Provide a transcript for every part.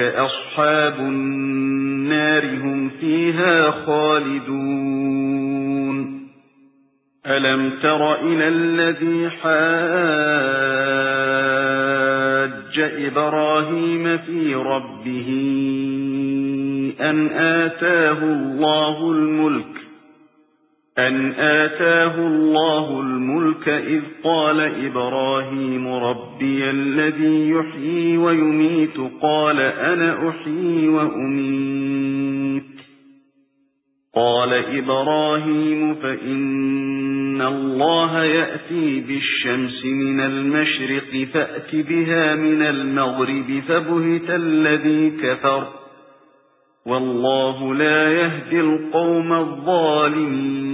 أصحاب النار هم فيها خالدون. ألم تر إلى الذي حاج إبراهيم في ربه أن آتاه الله الملك أن آتاه الله الملك إذ قال إبراهيم ربي الذي يحيي ويميت قال أنا أحيي وأميت. قال إبراهيم فإن الله يأتي بالشمس من المشرق فأت بها من المغرب فبهت الذي كفر. والله لا يهدي القوم الظالمين.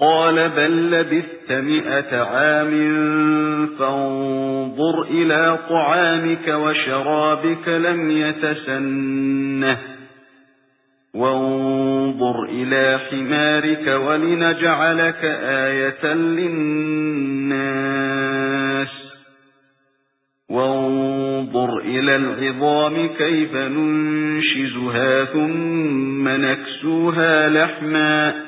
قال بل لبثت مئة عام فانظر إلى طعامك وشرابك لم يتسنه وانظر إلى حمارك ولنجعلك آية للناس وانظر إلى العظام كيف ننشزها ثم نكسوها لحما